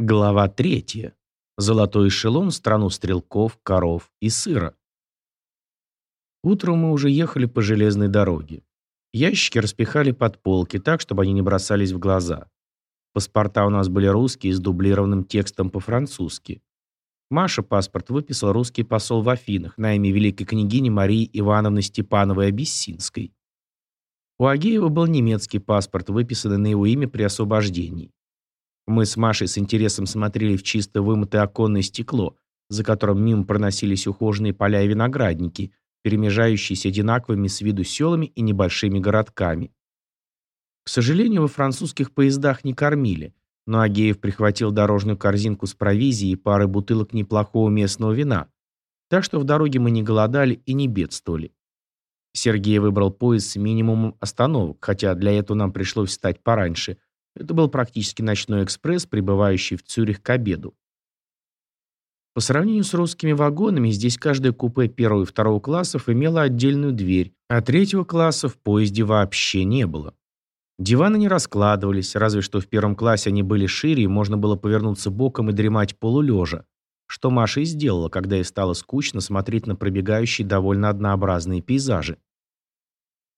Глава третья. Золотой эшелон в страну стрелков, коров и сыра. Утром мы уже ехали по железной дороге. Ящики распихали под полки так, чтобы они не бросались в глаза. Паспорта у нас были русские с дублированным текстом по-французски. Маша паспорт выписал русский посол в Афинах на имя великой княгини Марии Ивановны Степановой Абиссинской. У Агеева был немецкий паспорт, выписанный на его имя при освобождении. Мы с Машей с интересом смотрели в чисто вымытое оконное стекло, за которым мимо проносились ухоженные поля и виноградники, перемежающиеся одинаковыми с виду селами и небольшими городками. К сожалению, во французских поездах не кормили, но Агеев прихватил дорожную корзинку с провизией и парой бутылок неплохого местного вина, так что в дороге мы не голодали и не бедствовали. Сергей выбрал поезд с минимумом остановок, хотя для этого нам пришлось встать пораньше – это был практически ночной экспресс, прибывающий в Цюрих к обеду. По сравнению с русскими вагонами, здесь каждое купе первого и второго классов имело отдельную дверь, а третьего класса в поезде вообще не было. Диваны не раскладывались, разве что в первом классе они были шире, и можно было повернуться боком и дремать полулежа, что Маша и сделала, когда ей стало скучно смотреть на пробегающие довольно однообразные пейзажи.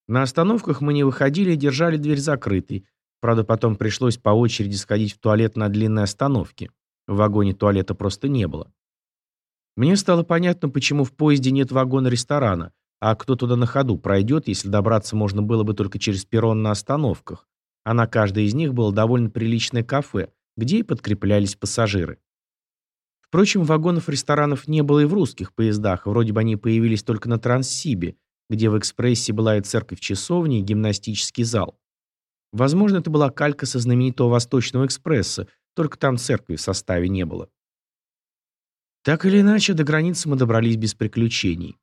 На остановках мы не выходили и держали дверь закрытой, Правда, потом пришлось по очереди сходить в туалет на длинной остановке. В вагоне туалета просто не было. Мне стало понятно, почему в поезде нет вагона-ресторана, а кто туда на ходу пройдет, если добраться можно было бы только через перрон на остановках. А на каждой из них было довольно приличное кафе, где и подкреплялись пассажиры. Впрочем, вагонов-ресторанов не было и в русских поездах, вроде бы они появились только на Транссибе, где в экспрессе была и церковь-часовня, и гимнастический зал. Возможно, это была калька со знаменитого Восточного экспресса, только там церкви в составе не было. Так или иначе, до границы мы добрались без приключений.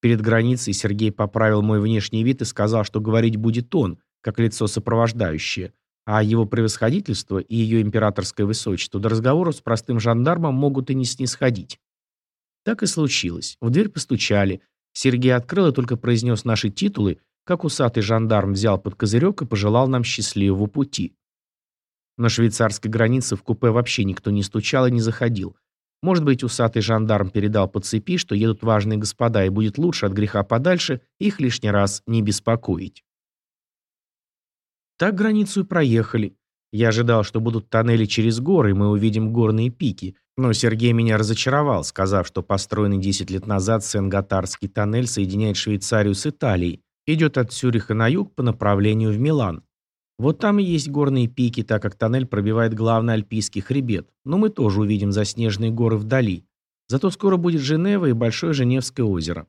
Перед границей Сергей поправил мой внешний вид и сказал, что говорить будет он, как лицо сопровождающее, а его превосходительство и ее императорское высочество до разговора с простым жандармом могут и не снисходить. Так и случилось. В дверь постучали. Сергей открыл и только произнес наши титулы, как усатый жандарм взял под козырек и пожелал нам счастливого пути. На швейцарской границе в купе вообще никто не стучал и не заходил. Может быть, усатый жандарм передал по цепи, что едут важные господа, и будет лучше от греха подальше их лишний раз не беспокоить. Так границу и проехали. Я ожидал, что будут тоннели через горы, и мы увидим горные пики. Но Сергей меня разочаровал, сказав, что построенный 10 лет назад Сен-Готарский тоннель соединяет Швейцарию с Италией, идет от Цюриха на юг по направлению в Милан. Вот там и есть горные пики, так как тоннель пробивает главный альпийский хребет. Но мы тоже увидим заснеженные горы вдали. Зато скоро будет Женева и Большое Женевское озеро.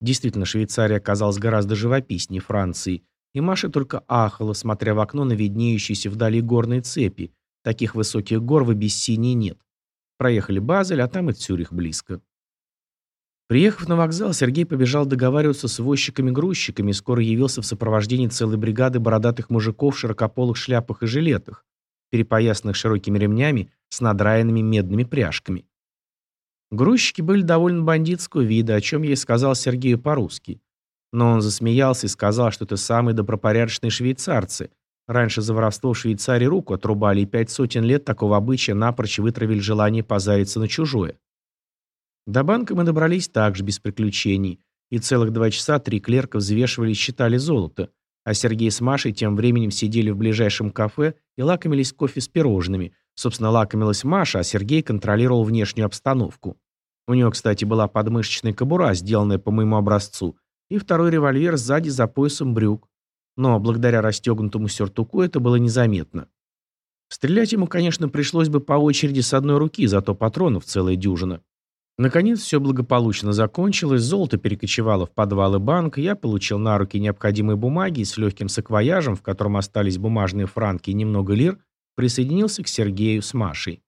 Действительно, Швейцария оказалась гораздо живописнее Франции, и Маша только ахала, смотря в окно на виднеющиеся вдали горные цепи. Таких высоких гор в Абиссинии нет. Проехали Базель, а там и Цюрих близко. Приехав на вокзал, Сергей побежал договариваться с возчиками-грузчиками и скоро явился в сопровождении целой бригады бородатых мужиков в широкополых шляпах и жилетах, перепоясанных широкими ремнями с надраенными медными пряжками. Грузчики были довольно бандитского вида, о чем я и сказал Сергею по-русски. Но он засмеялся и сказал, что это самые добропорядочные швейцарцы. Раньше за воровство в Швейцарии руку отрубали, и пять сотен лет такого обычая напрочь вытравили желание позариться на чужое. До банка мы добрались также без приключений, и целых два часа три клерка взвешивали и считали золото, а Сергей с Машей тем временем сидели в ближайшем кафе и лакомились кофе с пирожными. Собственно, лакомилась Маша, а Сергей контролировал внешнюю обстановку. У него, кстати, была подмышечная кобура, сделанная по моему образцу, и второй револьвер сзади за поясом брюк. Но благодаря расстегнутому сюртуку это было незаметно. Стрелять ему, конечно, пришлось бы по очереди с одной руки, зато патронов целая дюжина. Наконец все благополучно закончилось, золото перекочевало в подвалы банка, я получил на руки необходимые бумаги и с легким саквояжем, в котором остались бумажные франки и немного лир, присоединился к Сергею с Машей.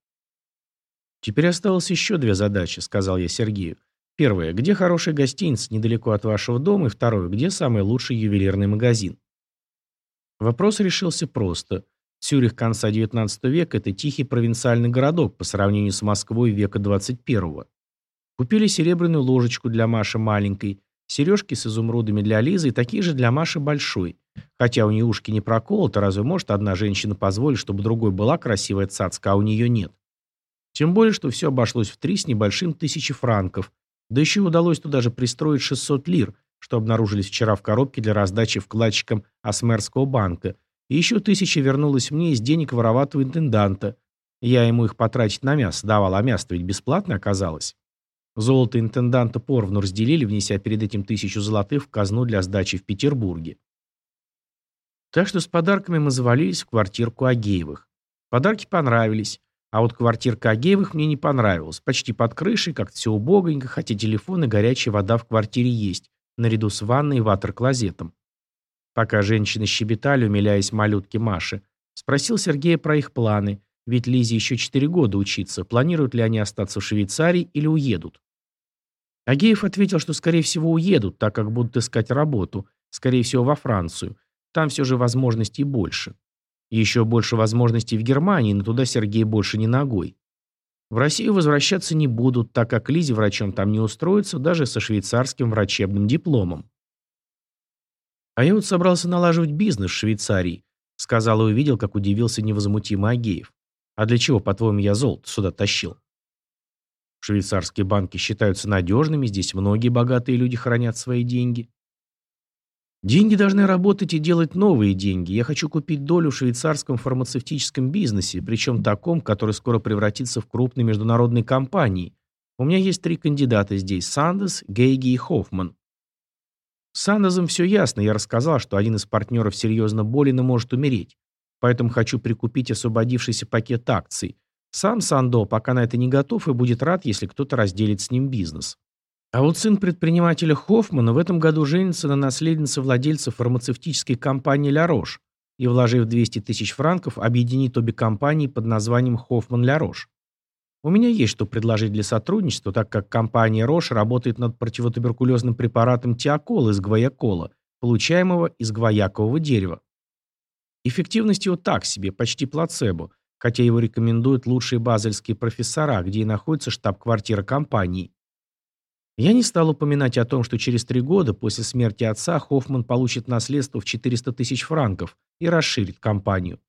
«Теперь осталось еще две задачи», — сказал я Сергею. «Первое. Где хороший гостиница недалеко от вашего дома? И второе. Где самый лучший ювелирный магазин?» Вопрос решился просто. Цюрих конца XIX века – это тихий провинциальный городок по сравнению с Москвой века XXI. Купили серебряную ложечку для Маши маленькой, сережки с изумрудами для Лизы и такие же для Маши большой. Хотя у нее ушки не проколоты, разве может одна женщина позволить, чтобы другой была красивая цацка, а у нее нет? Тем более, что все обошлось в три с небольшим тысячи франков. Да еще удалось туда же пристроить 600 лир, что обнаружились вчера в коробке для раздачи вкладчикам Асмерского банка. И еще тысяча вернулась мне из денег вороватого интенданта. Я ему их потратить на мясо давал, а мясо ведь бесплатно оказалось. Золото интенданта поровну разделили, внеся перед этим тысячу золотых в казну для сдачи в Петербурге. Так что с подарками мы завалились в квартирку Агеевых. Подарки понравились. А вот квартирка Агеевых мне не понравилась. Почти под крышей, как-то все убогонько, хотя телефон и горячая вода в квартире есть, наряду с ванной и ватер-клозетом. Пока женщины щебетали, умиляясь малютке Маше, спросил Сергея про их планы, ведь Лизе еще 4 года учиться, планируют ли они остаться в Швейцарии или уедут. Агеев ответил, что, скорее всего, уедут, так как будут искать работу, скорее всего, во Францию. Там все же возможностей больше. Еще больше возможностей в Германии, но туда Сергей больше не ногой. В Россию возвращаться не будут, так как Лизе врачом там не устроится, даже со швейцарским врачебным дипломом. А я вот собрался налаживать бизнес в Швейцарии, сказал и увидел, как удивился невозмутимый Агеев. А для чего, по-твоему, я золото сюда тащил? Швейцарские банки считаются надежными, здесь многие богатые люди хранят свои деньги. Деньги должны работать и делать новые деньги. Я хочу купить долю в швейцарском фармацевтическом бизнесе, причем таком, который скоро превратится в крупной международной компании. У меня есть три кандидата здесь – Сандес, Гейги и Хоффман. С Сандесом все ясно. Я рассказал, что один из партнеров серьезно болен и может умереть. Поэтому хочу прикупить освободившийся пакет акций. Сам Сандо пока на это не готов и будет рад, если кто-то разделит с ним бизнес. А вот сын предпринимателя Хоффмана в этом году женится на наследнице владельца фармацевтической компании «Ля Рош» и, вложив 200 тысяч франков, объединит обе компании под названием «Хоффман-Ля Рош». У меня есть что предложить для сотрудничества, так как компания «Рош» работает над противотуберкулезным препаратом тиакола из гвоякола, получаемого из гвоякового дерева. Эффективность его так себе, почти плацебо, хотя его рекомендуют лучшие базельские профессора, где и находится штаб-квартира компании. Я не стал упоминать о том, что через три года после смерти отца Хоффман получит наследство в 400 тысяч франков и расширит компанию.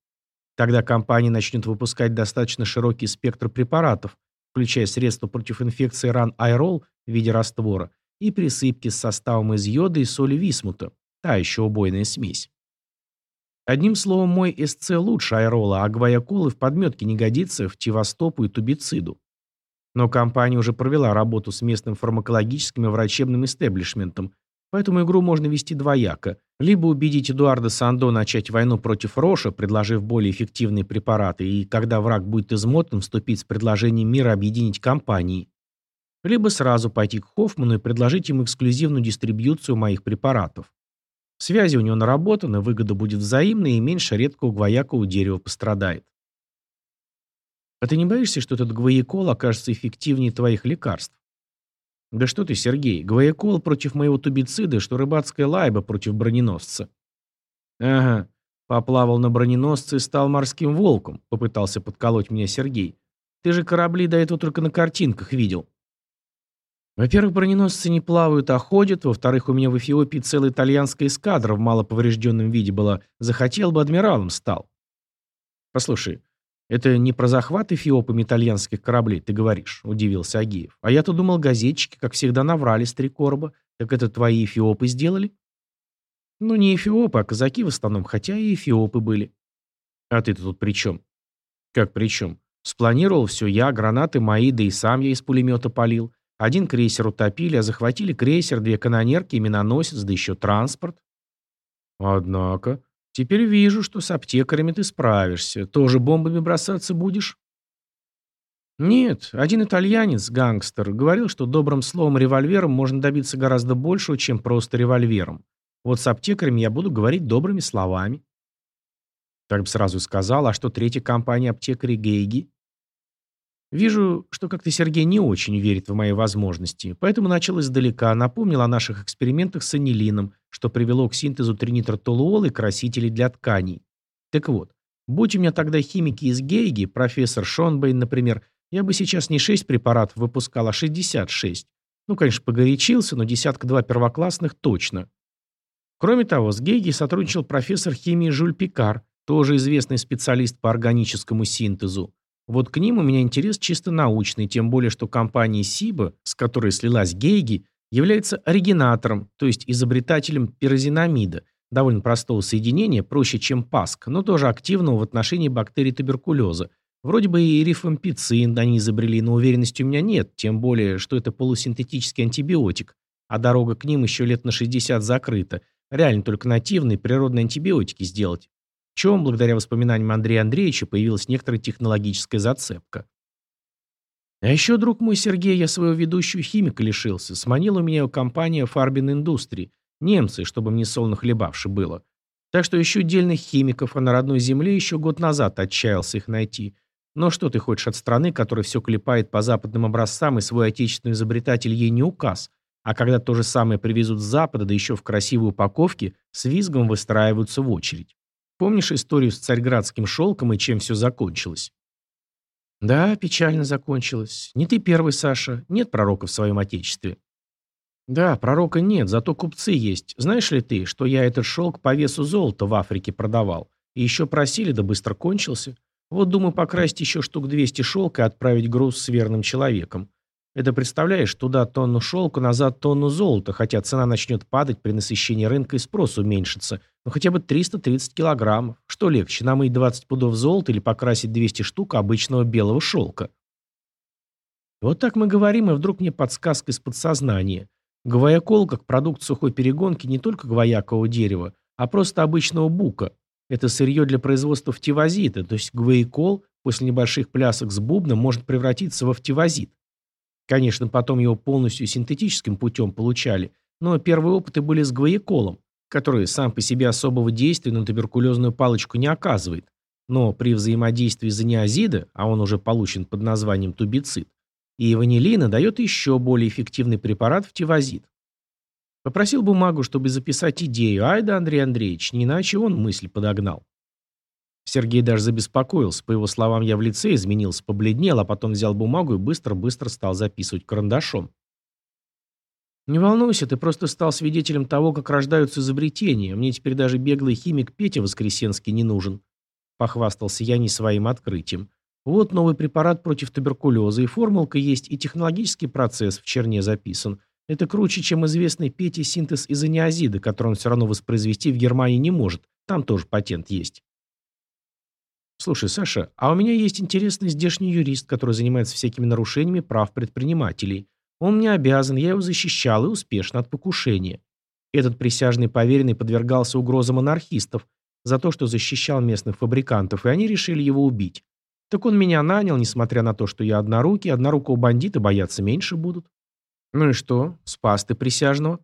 Тогда компания начнет выпускать достаточно широкий спектр препаратов, включая средства против инфекции ран Айрол в виде раствора и присыпки с составом из йода и соли висмута, та еще убойная смесь. Одним словом, мой СЦ лучше Айрола, а гвояколы в подметке не годится в тивостопу и тубициду. Но компания уже провела работу с местным фармакологическим и врачебным истеблишментом, поэтому игру можно вести двояко. Либо убедить Эдуарда Сандо начать войну против Роша, предложив более эффективные препараты, и когда враг будет измотан, вступить с предложением мира объединить компании. Либо сразу пойти к Хоффману и предложить ему эксклюзивную дистрибьюцию моих препаратов. Связи у него наработаны, выгода будет взаимной и меньше редкого гвоякового дерева пострадает. А ты не боишься, что этот гвоякол окажется эффективнее твоих лекарств? Да что ты, Сергей, гвоякол против моего тубицида, что рыбацкая лайба против броненосца. Ага, поплавал на броненосце и стал морским волком, попытался подколоть меня Сергей. Ты же корабли до этого только на картинках видел. Во-первых, броненосцы не плавают, а ходят. Во-вторых, у меня в Эфиопии целая итальянская эскадра в малоповрежденном виде была. Захотел бы, адмиралом стал. Послушай, «Это не про захват эфиопами итальянских кораблей, ты говоришь», — удивился Агиев. «А я-то думал, газетчики, как всегда, наврали с три короба. Так это твои эфиопы сделали?» «Ну, не эфиопы, а казаки в основном, хотя и эфиопы были». «А ты-то тут при чем?» «Как при чем? Спланировал все я, гранаты мои, да и сам я из пулемета полил. Один крейсер утопили, а захватили крейсер, две канонерки и миноносец, да еще транспорт». «Однако», Теперь вижу, что с аптекарями ты справишься. Тоже бомбами бросаться будешь? Нет, один итальянец, гангстер, говорил, что добрым словом-револьвером можно добиться гораздо большего, чем просто револьвером. Вот с аптекарями я буду говорить добрыми словами. Так бы сразу сказал, а что третья компания аптекарей Гейги? Вижу, что как-то Сергей не очень верит в мои возможности, поэтому начал издалека, напомнил о наших экспериментах с анилином, что привело к синтезу тринитротолуола и красителей для тканей. Так вот, будь у меня тогда химики из Гейги, профессор Шонбейн, например, я бы сейчас не 6 препаратов выпускал, а 66. Ну, конечно, погорячился, но десятка-два первоклассных точно. Кроме того, с Гейги сотрудничал профессор химии Жюль Пикар, тоже известный специалист по органическому синтезу. Вот к ним у меня интерес чисто научный, тем более, что компания Сиба, с которой слилась Гейги, является оригинатором, то есть изобретателем пирозинамида, довольно простого соединения, проще, чем ПАСК, но тоже активного в отношении бактерий туберкулеза. Вроде бы и рифампицин они изобрели, но уверенности у меня нет, тем более, что это полусинтетический антибиотик, а дорога к ним еще лет на 60 закрыта. Реально только нативные природные антибиотики сделать чем, благодаря воспоминаниям Андрея Андреевича, появилась некоторая технологическая зацепка. А еще, друг мой Сергей, я своего ведущего химика лишился. Сманила меня компания Фарбин Индустрии. Немцы, чтобы мне солно хлебавши было. Так что ищу дельных химиков, а на родной земле еще год назад отчаялся их найти. Но что ты хочешь от страны, которая все клепает по западным образцам, и свой отечественный изобретатель ей не указ, а когда то же самое привезут с Запада, да еще в красивой упаковке, с визгом выстраиваются в очередь. Помнишь историю с царьградским шелком и чем все закончилось? Да, печально закончилось. Не ты первый, Саша. Нет пророка в своем отечестве. Да, пророка нет, зато купцы есть. Знаешь ли ты, что я этот шелк по весу золота в Африке продавал? И еще просили, да быстро кончился. Вот думаю покрасить еще штук 200 шелка и отправить груз с верным человеком. Это представляешь, туда тонну шелка, назад тонну золота, хотя цена начнет падать при насыщении рынка и спрос уменьшится. Ну хотя бы 330 килограммов. Что легче, намыть 20 пудов золота или покрасить 200 штук обычного белого шелка? Вот так мы говорим, и вдруг мне подсказка из подсознания. Гвоякол, как продукт сухой перегонки, не только гвоякового дерева, а просто обычного бука. Это сырье для производства фтивозита, то есть гвоякол после небольших плясок с бубном может превратиться во фтивозит. Конечно, потом его полностью синтетическим путем получали, но первые опыты были с гвояколом, который сам по себе особого действия на туберкулезную палочку не оказывает, но при взаимодействии заниазида, а он уже получен под названием тубицид, и ванилина дает еще более эффективный препарат в тивозид. Попросил бумагу, чтобы записать идею, ай да Андрей Андреевич, не иначе он мысль подогнал. Сергей даже забеспокоился. По его словам, я в лице изменился, побледнел, а потом взял бумагу и быстро-быстро стал записывать карандашом. «Не волнуйся, ты просто стал свидетелем того, как рождаются изобретения. Мне теперь даже беглый химик Петя Воскресенский не нужен», — похвастался я не своим открытием. «Вот новый препарат против туберкулеза, и формулка есть, и технологический процесс в черне записан. Это круче, чем известный Пете синтез изониазида, который он все равно воспроизвести в Германии не может. Там тоже патент есть». Слушай, Саша, а у меня есть интересный здешний юрист, который занимается всякими нарушениями прав предпринимателей. Он мне обязан, я его защищал и успешно от покушения. Этот присяжный поверенный подвергался угрозам анархистов за то, что защищал местных фабрикантов, и они решили его убить. Так он меня нанял, несмотря на то, что я однорукий, однорукого бандита бояться меньше будут. Ну и что, спас ты присяжного?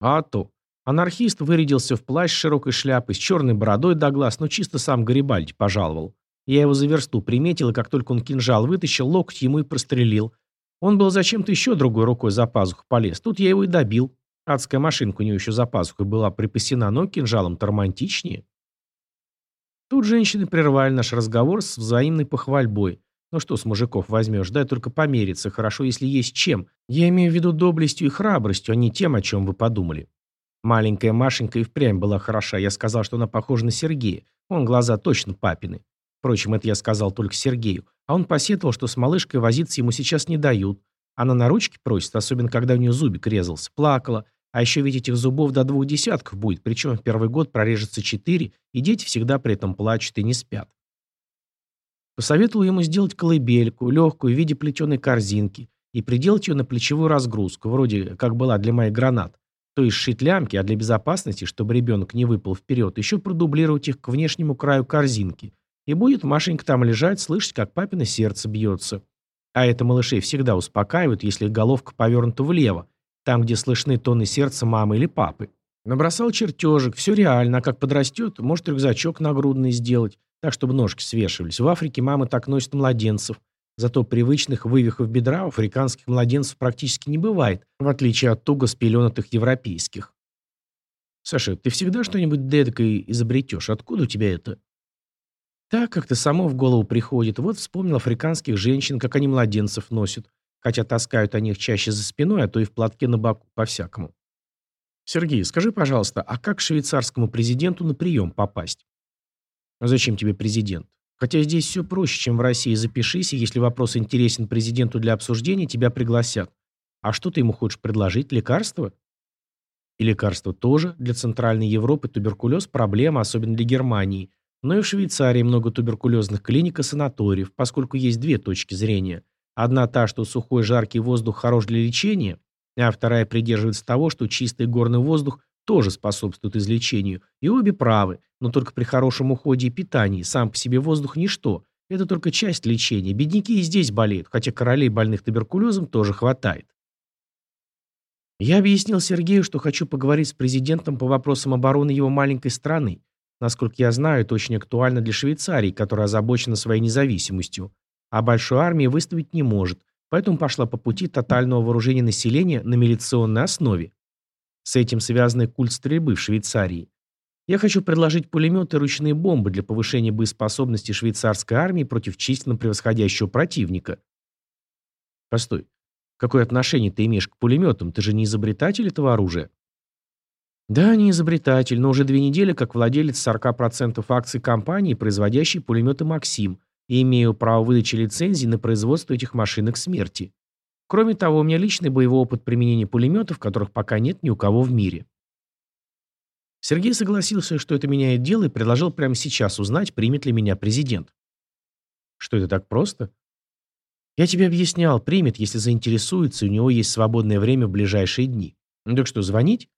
А то. Анархист вырядился в плащ широкой шляпой, с черной бородой до глаз, но чисто сам Гарибальди пожаловал. Я его за версту приметил, и как только он кинжал вытащил, локоть ему и прострелил. Он был зачем-то еще другой рукой за пазуху полез. Тут я его и добил. Адская машинка у него еще за пазухой была припасена, но кинжалом-то романтичнее. Тут женщины прервали наш разговор с взаимной похвальбой. Ну что с мужиков возьмешь, дай только помериться, хорошо, если есть чем. Я имею в виду доблестью и храбростью, а не тем, о чем вы подумали. Маленькая Машенька и впрямь была хороша. Я сказал, что она похожа на Сергея. Он глаза точно папины. Впрочем, это я сказал только Сергею. А он посетовал, что с малышкой возиться ему сейчас не дают. Она на ручки просит, особенно когда у нее зубик резался. Плакала. А еще ведь этих зубов до двух десятков будет, причем в первый год прорежется четыре, и дети всегда при этом плачут и не спят. Посоветовал ему сделать колыбельку, легкую, в виде плетеной корзинки, и приделать ее на плечевую разгрузку, вроде как была для моих гранат. То есть сшить лямки, а для безопасности, чтобы ребенок не выпал вперед, еще продублировать их к внешнему краю корзинки. И будет Машенька там лежать, слышать, как папино сердце бьется. А это малышей всегда успокаивает, если головка повернута влево, там, где слышны тоны сердца мамы или папы. Набросал чертежик, все реально, а как подрастет, может рюкзачок нагрудный сделать, так, чтобы ножки свешивались. В Африке мамы так носят младенцев. Зато привычных вывихов бедра у африканских младенцев практически не бывает, в отличие от туго спеленатых европейских. Саша, ты всегда что-нибудь дедкое изобретешь? Откуда у тебя это? Так как-то само в голову приходит. Вот вспомнил африканских женщин, как они младенцев носят. Хотя таскают они их чаще за спиной, а то и в платке на боку, по-всякому. Сергей, скажи, пожалуйста, а как швейцарскому президенту на прием попасть? А зачем тебе президент? Хотя здесь все проще, чем в России. Запишись, и если вопрос интересен президенту для обсуждения, тебя пригласят. А что ты ему хочешь предложить? Лекарство? И лекарства тоже. Для Центральной Европы туберкулез – проблема, особенно для Германии. Но и в Швейцарии много туберкулезных клиник и санаториев, поскольку есть две точки зрения. Одна та, что сухой жаркий воздух хорош для лечения, а вторая придерживается того, что чистый горный воздух тоже способствует излечению. И обе правы, но только при хорошем уходе и питании. Сам по себе воздух – ничто. Это только часть лечения. Бедняки и здесь болеют, хотя королей больных туберкулезом тоже хватает. Я объяснил Сергею, что хочу поговорить с президентом по вопросам обороны его маленькой страны. Насколько я знаю, это очень актуально для Швейцарии, которая озабочена своей независимостью. А большой армии выставить не может, поэтому пошла по пути тотального вооружения населения на милиционной основе. С этим связан культ стрельбы в Швейцарии. Я хочу предложить пулеметы и ручные бомбы для повышения боеспособности швейцарской армии против численно превосходящего противника. Постой, Какое отношение ты имеешь к пулеметам? Ты же не изобретатель этого оружия. Да, не изобретатель, но уже две недели как владелец 40% акций компании, производящей пулеметы «Максим», и имею право выдачи лицензий на производство этих машинок смерти. Кроме того, у меня личный боевой опыт применения пулеметов, которых пока нет ни у кого в мире. Сергей согласился, что это меняет дело, и предложил прямо сейчас узнать, примет ли меня президент. Что это так просто? Я тебе объяснял, примет, если заинтересуется, и у него есть свободное время в ближайшие дни. Ну так что, звонить?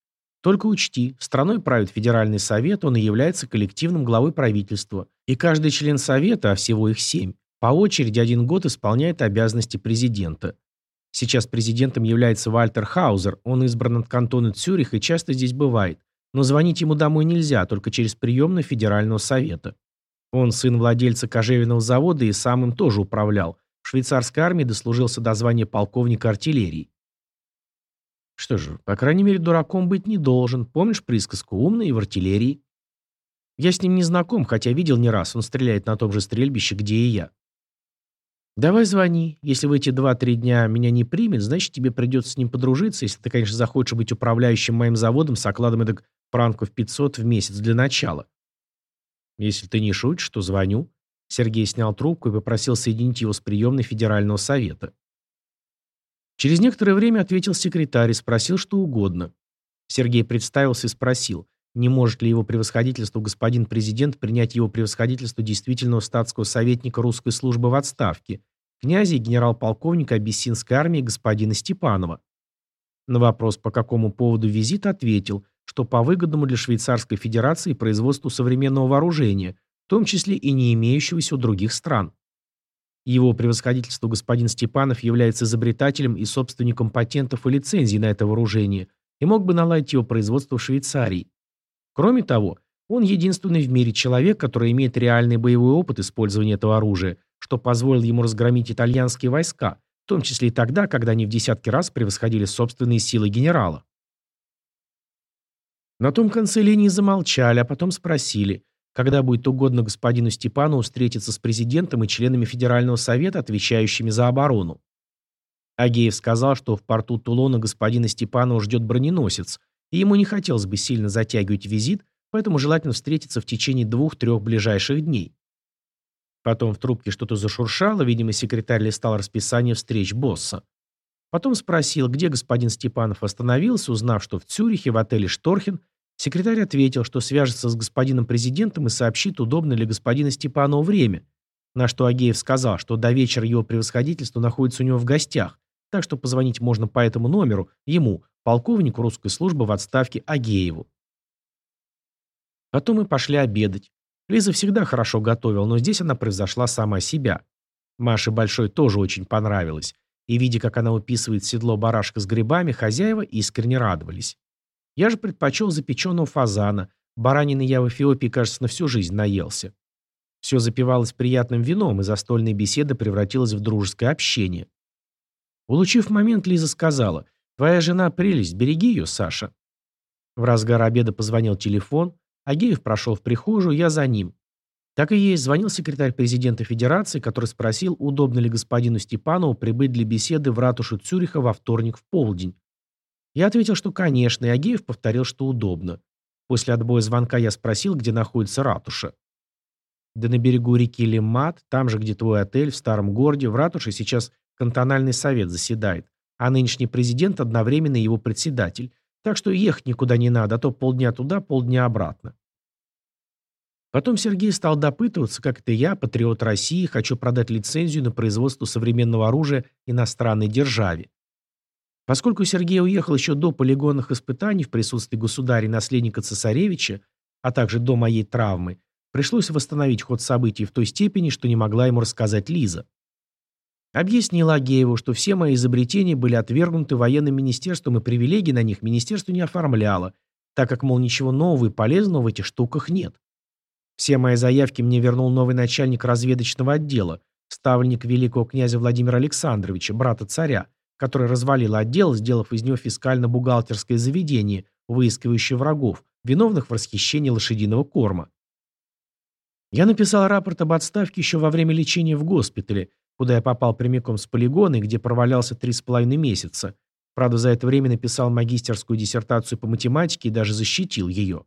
Только учти, страной правит Федеральный совет, он и является коллективным главой правительства. И каждый член совета, а всего их семь, по очереди один год исполняет обязанности президента. Сейчас президентом является Вальтер Хаузер, он избран от кантона Цюрих и часто здесь бывает. Но звонить ему домой нельзя, только через приемную Федерального совета. Он сын владельца кожевенного завода и сам им тоже управлял, в швейцарской армии дослужился до звания полковника артиллерии. Что же, по крайней мере, дураком быть не должен. Помнишь присказку «умный и в артиллерии»? Я с ним не знаком, хотя видел не раз. Он стреляет на том же стрельбище, где и я. Давай звони. Если в эти два-три дня меня не примет, значит, тебе придется с ним подружиться, если ты, конечно, захочешь быть управляющим моим заводом с окладом эдак франков 500 в месяц для начала. Если ты не шутишь, то звоню. Сергей снял трубку и попросил соединить его с приемной Федерального совета. Через некоторое время ответил секретарь и спросил что угодно. Сергей представился и спросил, не может ли его превосходительство господин президент принять его превосходительство действительного статского советника русской службы в отставке, князя и генерал-полковника Абиссинской армии господина Степанова. На вопрос, по какому поводу визит, ответил, что по выгодному для Швейцарской Федерации производству современного вооружения – в том числе и не имеющегося у других стран. Его превосходительство господин Степанов является изобретателем и собственником патентов и лицензий на это вооружение и мог бы наладить его производство в Швейцарии. Кроме того, он единственный в мире человек, который имеет реальный боевой опыт использования этого оружия, что позволило ему разгромить итальянские войска, в том числе и тогда, когда они в десятки раз превосходили собственные силы генерала. На том конце линии замолчали, а потом спросили, когда будет угодно господину Степанову встретиться с президентом и членами Федерального совета, отвечающими за оборону. Агеев сказал, что в порту Тулона господина Степанова ждет броненосец, и ему не хотелось бы сильно затягивать визит, поэтому желательно встретиться в течение двух-трех ближайших дней. Потом в трубке что-то зашуршало, видимо, секретарь листал расписание встреч босса. Потом спросил, где господин Степанов остановился, узнав, что в Цюрихе в отеле «Шторхен» Секретарь ответил, что свяжется с господином президентом и сообщит, удобно ли господину Степанову время, на что Агеев сказал, что до вечера его превосходительство находится у него в гостях, так что позвонить можно по этому номеру ему, полковнику русской службы в отставке Агееву. Потом мы пошли обедать. Лиза всегда хорошо готовила, но здесь она превзошла сама себя. Маше Большой тоже очень понравилось, и, видя, как она уписывает седло барашка с грибами, хозяева искренне радовались. Я же предпочел запеченного фазана. Баранины я в Эфиопии, кажется, на всю жизнь наелся. Все запивалось приятным вином, и застольная беседа превратилась в дружеское общение. Улучив момент, Лиза сказала, «Твоя жена прелесть, береги ее, Саша». В разгар обеда позвонил телефон, Агеев прошел в прихожую, я за ним. Так и есть, звонил секретарь президента Федерации, который спросил, удобно ли господину Степанову прибыть для беседы в ратушу Цюриха во вторник в полдень. Я ответил, что конечно, и Агеев повторил, что удобно. После отбоя звонка я спросил, где находится ратуша. Да на берегу реки Лемат, там же, где твой отель, в старом городе, в ратуше сейчас кантональный совет заседает, а нынешний президент одновременно его председатель. Так что ехать никуда не надо, а то полдня туда, полдня обратно. Потом Сергей стал допытываться, как это я, патриот России, хочу продать лицензию на производство современного оружия иностранной державе. Поскольку Сергей уехал еще до полигонных испытаний в присутствии государя и наследника цесаревича, а также до моей травмы, пришлось восстановить ход событий в той степени, что не могла ему рассказать Лиза. Объяснила Агееву, что все мои изобретения были отвергнуты военным министерством и привилегий на них министерство не оформляло, так как, мол, ничего нового и полезного в этих штуках нет. Все мои заявки мне вернул новый начальник разведочного отдела, ставленник великого князя Владимира Александровича, брата царя, который развалил отдел, сделав из него фискально-бухгалтерское заведение, выискивающее врагов, виновных в расхищении лошадиного корма. Я написал рапорт об отставке еще во время лечения в госпитале, куда я попал прямиком с полигона и где провалялся три с половиной месяца. Правда, за это время написал магистерскую диссертацию по математике и даже защитил ее.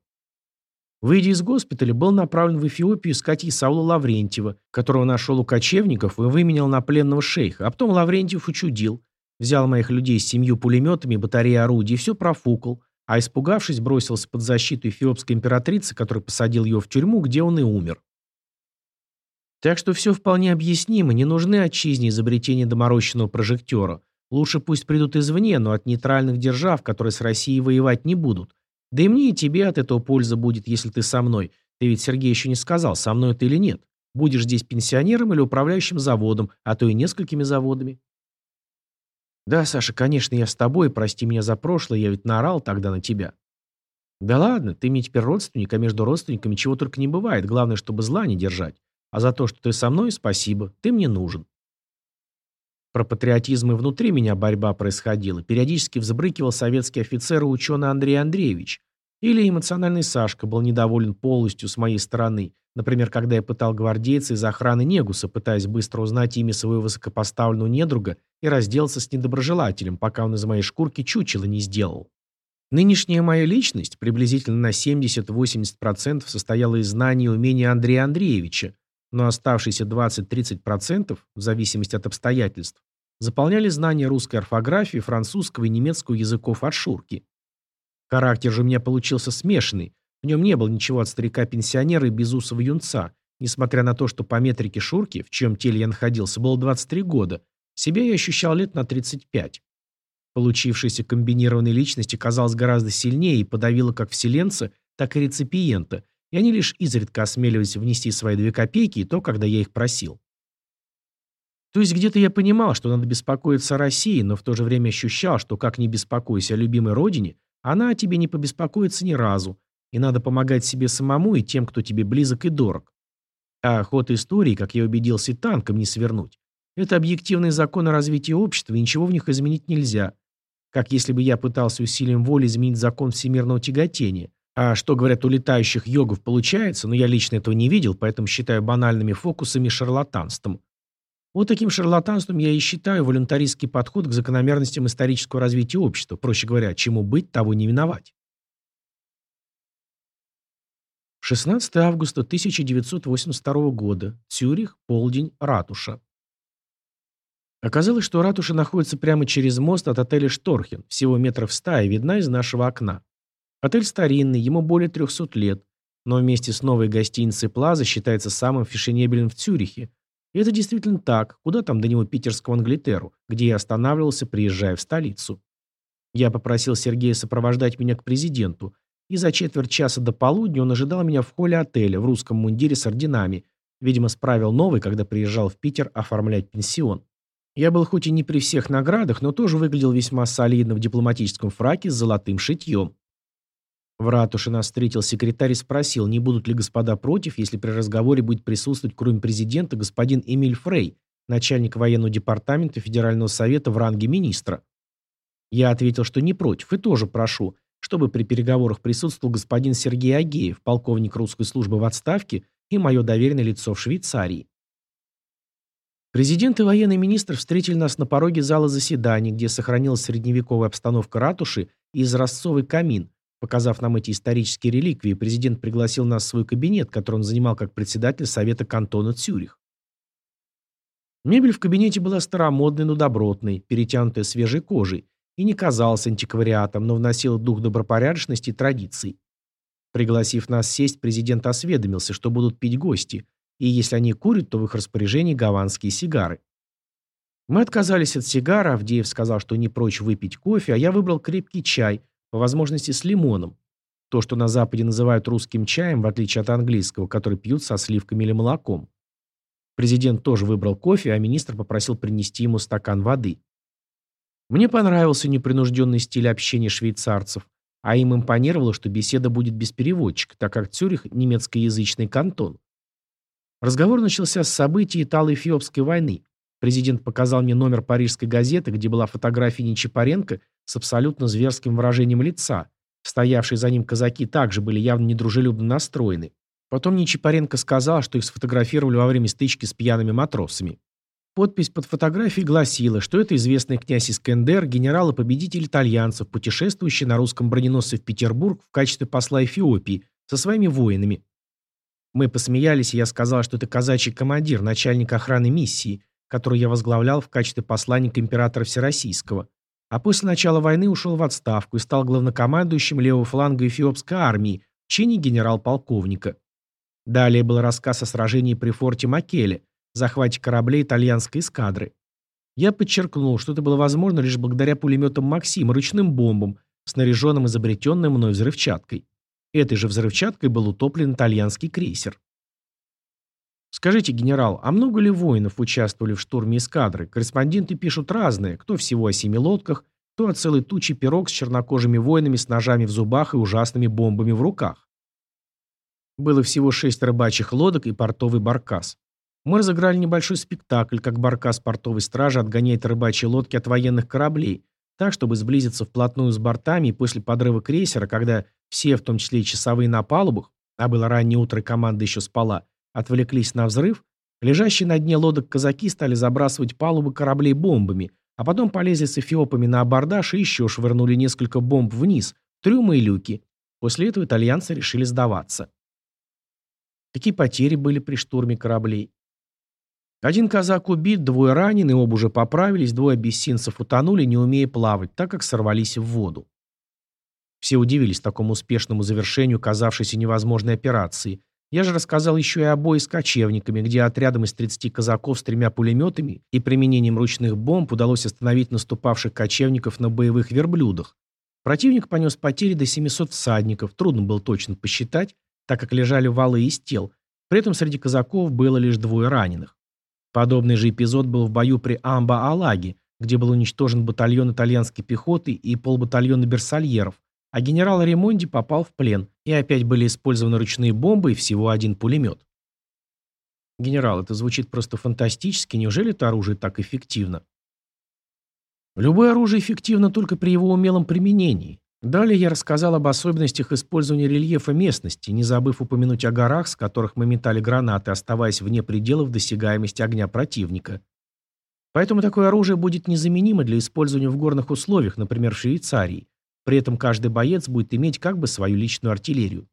Выйдя из госпиталя, был направлен в Эфиопию искать Исаула Лаврентьева, которого нашел у кочевников и выменял на пленного шейха, а потом Лаврентьев учудил. Взял моих людей с семью пулеметами, батареей орудий и все профукал, а испугавшись, бросился под защиту эфиопской императрицы, которая посадил его в тюрьму, где он и умер. Так что все вполне объяснимо, не нужны отчизне изобретения доморощенного прожектора. Лучше пусть придут извне, но от нейтральных держав, которые с Россией воевать не будут, да и мне, и тебе от этого польза будет, если ты со мной. Ты ведь, Сергей, еще не сказал, со мной ты или нет. Будешь здесь пенсионером или управляющим заводом, а то и несколькими заводами. Да, Саша, конечно, я с тобой, прости меня за прошлое, я ведь наорал тогда на тебя. Да ладно, ты мне теперь родственник, а между родственниками чего только не бывает, главное, чтобы зла не держать. А за то, что ты со мной, спасибо, ты мне нужен. Про патриотизм и внутри меня борьба происходила. Периодически взбрыкивал советский офицер и ученый Андрей Андреевич. Или эмоциональный Сашка был недоволен полностью с моей стороны. Например, когда я пытал гвардейца из охраны Негуса, пытаясь быстро узнать имя своего высокопоставленного недруга и разделаться с недоброжелателем, пока он из моей шкурки чучело не сделал. Нынешняя моя личность приблизительно на 70-80% состояла из знаний и умений Андрея Андреевича, но оставшиеся 20-30%, в зависимости от обстоятельств, заполняли знания русской орфографии, французского и немецкого языков от Шурки. Характер же у меня получился смешанный, в нем не было ничего от старика-пенсионера и безусого юнца, несмотря на то, что по метрике Шурки, в чем теле я находился, было 23 года, себя я ощущал лет на 35. Получившаяся комбинированная личность оказалась гораздо сильнее и подавила как вселенца, так и реципиента, и они лишь изредка осмеливались внести свои две копейки, и то, когда я их просил. То есть где-то я понимал, что надо беспокоиться о России, но в то же время ощущал, что как ни беспокойся о любимой родине, она о тебе не побеспокоится ни разу, и надо помогать себе самому и тем, кто тебе близок и дорог. А ход истории, как я убедился, танком не свернуть. Это объективные законы развития общества, и ничего в них изменить нельзя. Как если бы я пытался усилием воли изменить закон всемирного тяготения, а что, говорят, у летающих йогов получается, но я лично этого не видел, поэтому считаю банальными фокусами шарлатанством. Вот таким шарлатанством я и считаю волюнтаристский подход к закономерностям исторического развития общества, проще говоря, чему быть, того не виновать. 16 августа 1982 года. Цюрих, полдень, ратуша. Оказалось, что ратуша находится прямо через мост от отеля «Шторхен», всего метров ста и видна из нашего окна. Отель старинный, ему более 300 лет, но вместе с новой гостиницей Плаза считается самым фешенебельным в Цюрихе. И это действительно так, куда там до него питерского Англитеру, где я останавливался, приезжая в столицу. Я попросил Сергея сопровождать меня к президенту, и за четверть часа до полудня он ожидал меня в холле отеля в русском мундире с орденами, видимо, справил новый, когда приезжал в Питер оформлять пенсион. Я был хоть и не при всех наградах, но тоже выглядел весьма солидно в дипломатическом фраке с золотым шитьем. В ратуше нас встретил секретарь и спросил, не будут ли господа против, если при разговоре будет присутствовать, кроме президента, господин Эмиль Фрей, начальник военного департамента Федерального совета в ранге министра. Я ответил, что не против, и тоже прошу, чтобы при переговорах присутствовал господин Сергей Агеев, полковник русской службы в отставке и мое доверенное лицо в Швейцарии. Президент и военный министр встретили нас на пороге зала заседаний, где сохранилась средневековая обстановка ратуши и изразцовый камин, Показав нам эти исторические реликвии, президент пригласил нас в свой кабинет, который он занимал как председатель Совета кантона Цюрих. Мебель в кабинете была старомодной, но добротной, перетянутая свежей кожей, и не казалась антиквариатом, но вносила дух добропорядочности и традиций. Пригласив нас сесть, президент осведомился, что будут пить гости, и если они курят, то в их распоряжении гаванские сигары. Мы отказались от сигара, Авдеев сказал, что не прочь выпить кофе, а я выбрал крепкий чай, по возможности с лимоном. То, что на Западе называют русским чаем, в отличие от английского, который пьют со сливками или молоком. Президент тоже выбрал кофе, а министр попросил принести ему стакан воды. Мне понравился непринужденный стиль общения швейцарцев, а им импонировало, что беседа будет без переводчика, так как Цюрих – немецкоязычный кантон. Разговор начался с событий Итало-Эфиопской войны. Президент показал мне номер парижской газеты, где была фотография Нечипаренко с абсолютно зверским выражением лица. Стоявшие за ним казаки также были явно недружелюбно настроены. Потом Нечипаренко сказал, что их сфотографировали во время стычки с пьяными матросами. Подпись под фотографией гласила, что это известный князь Искендер, генерал и победитель итальянцев, путешествующий на русском броненосце в Петербург в качестве посла Эфиопии со своими воинами. Мы посмеялись, и я сказал, что это казачий командир, начальник охраны миссии, которую я возглавлял в качестве посланника императора Всероссийского. А после начала войны ушел в отставку и стал главнокомандующим левого фланга эфиопской армии в чине генерал-полковника. Далее был рассказ о сражении при форте Макеле, захвате кораблей итальянской эскадры. Я подчеркнул, что это было возможно лишь благодаря пулеметам «Максим» ручным бомбам, снаряженным изобретенной мной взрывчаткой. Этой же взрывчаткой был утоплен итальянский крейсер. Скажите, генерал, а много ли воинов участвовали в штурме эскадры? Корреспонденты пишут разные, кто всего о семи лодках, кто о целой туче пирог с чернокожими воинами с ножами в зубах и ужасными бомбами в руках. Было всего шесть рыбачьих лодок и портовый баркас. Мы разыграли небольшой спектакль, как баркас портовой стражи отгоняет рыбачьи лодки от военных кораблей, так, чтобы сблизиться вплотную с бортами и после подрыва крейсера, когда все, в том числе и часовые на палубах, а было раннее утро команда еще спала, отвлеклись на взрыв, лежащие на дне лодок казаки стали забрасывать палубы кораблей бомбами, а потом полезли с эфиопами на абордаж и еще швырнули несколько бомб вниз, трюмы и люки. После этого итальянцы решили сдаваться. Какие потери были при штурме кораблей? Один казак убит, двое ранены, оба уже поправились, двое абиссинцев утонули, не умея плавать, так как сорвались в воду. Все удивились такому успешному завершению казавшейся невозможной операции. Я же рассказал еще и о бое с кочевниками, где отрядом из 30 казаков с тремя пулеметами и применением ручных бомб удалось остановить наступавших кочевников на боевых верблюдах. Противник понес потери до 700 всадников, трудно было точно посчитать, так как лежали валы из тел. При этом среди казаков было лишь двое раненых. Подобный же эпизод был в бою при Амба-Алаге, где был уничтожен батальон итальянской пехоты и полбатальона берсальеров, а генерал Ремонди попал в плен, и опять были использованы ручные бомбы и всего один пулемет. Генерал, это звучит просто фантастически, неужели это оружие так эффективно? Любое оружие эффективно только при его умелом применении. Далее я рассказал об особенностях использования рельефа местности, не забыв упомянуть о горах, с которых мы метали гранаты, оставаясь вне пределов досягаемости огня противника. Поэтому такое оружие будет незаменимо для использования в горных условиях, например, в Швейцарии. При этом каждый боец будет иметь как бы свою личную артиллерию.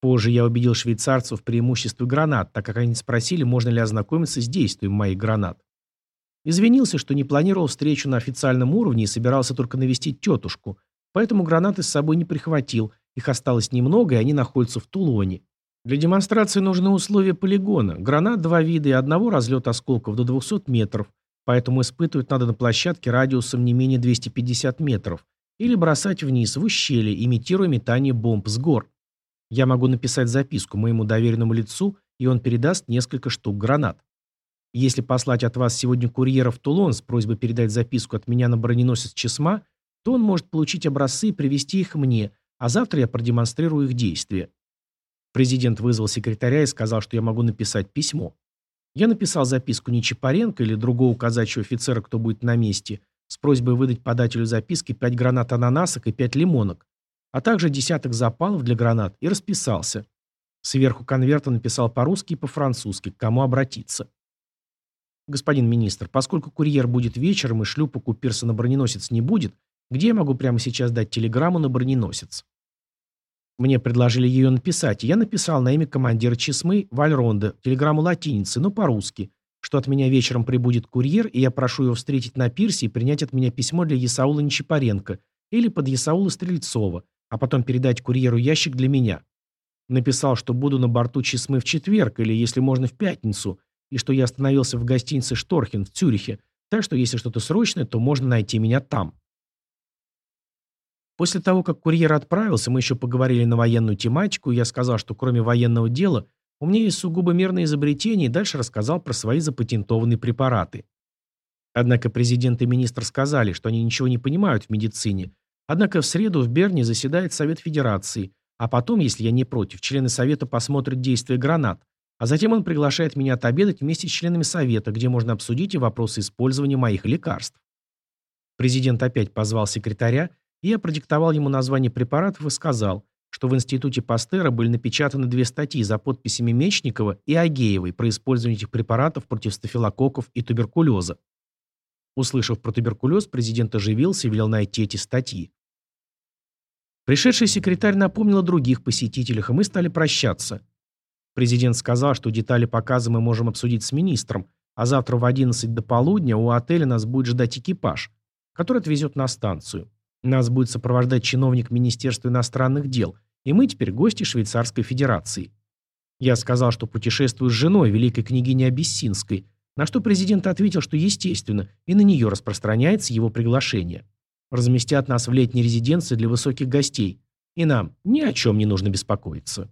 Позже я убедил швейцарцев в преимуществе гранат, так как они спросили, можно ли ознакомиться с действием моих гранат. Извинился, что не планировал встречу на официальном уровне и собирался только навестить тетушку – Поэтому гранаты с собой не прихватил, их осталось немного, и они находятся в Тулоне. Для демонстрации нужны условия полигона. Гранат два вида и одного разлета осколков до 200 метров, поэтому испытывать надо на площадке радиусом не менее 250 метров или бросать вниз, в ущелье, имитируя метание бомб с гор. Я могу написать записку моему доверенному лицу, и он передаст несколько штук гранат. Если послать от вас сегодня курьера в Тулон с просьбой передать записку от меня на броненосец Чесма, то он может получить образцы и привести их мне, а завтра я продемонстрирую их действия. Президент вызвал секретаря и сказал, что я могу написать письмо. Я написал записку Нечипаренко или другого казачьего офицера, кто будет на месте, с просьбой выдать подателю записки 5 гранат ананасок и 5 лимонок, а также десяток запалов для гранат, и расписался. Сверху конверта написал по-русски и по-французски, к кому обратиться. Господин министр, поскольку курьер будет вечером и шлюпок у пирса на броненосец не будет, где я могу прямо сейчас дать телеграмму на броненосец? Мне предложили ее написать, и я написал на имя командира Чесмы Вальронда телеграмму латиницы, но по-русски, что от меня вечером прибудет курьер, и я прошу его встретить на пирсе и принять от меня письмо для Ясаула Нечапаренко или под Ясаула Стрельцова, а потом передать курьеру ящик для меня. Написал, что буду на борту Чесмы в четверг или, если можно, в пятницу, и что я остановился в гостинице Шторхен в Цюрихе, так что если что-то срочное, то можно найти меня там. После того, как курьер отправился, мы еще поговорили на военную тематику, и я сказал, что кроме военного дела у меня есть сугубо мирные изобретения, и дальше рассказал про свои запатентованные препараты. Однако президент и министр сказали, что они ничего не понимают в медицине. Однако в среду в Берне заседает Совет Федерации, а потом, если я не против, члены Совета посмотрят действия гранат, а затем он приглашает меня отобедать вместе с членами Совета, где можно обсудить и вопросы использования моих лекарств. Президент опять позвал секретаря, и я продиктовал ему название препаратов и сказал, что в институте Пастера были напечатаны две статьи за подписями Мечникова и Агеевой про использование этих препаратов против стафилококков и туберкулеза. Услышав про туберкулез, президент оживился и велел найти эти статьи. Пришедший секретарь напомнил о других посетителях, и мы стали прощаться. Президент сказал, что детали показа мы можем обсудить с министром, а завтра в 11 до полудня у отеля нас будет ждать экипаж, который отвезет на станцию. Нас будет сопровождать чиновник Министерства иностранных дел, и мы теперь гости Швейцарской Федерации. Я сказал, что путешествую с женой, великой княгиней Абиссинской, на что президент ответил, что естественно, и на нее распространяется его приглашение. Разместят нас в летней резиденции для высоких гостей, и нам ни о чем не нужно беспокоиться.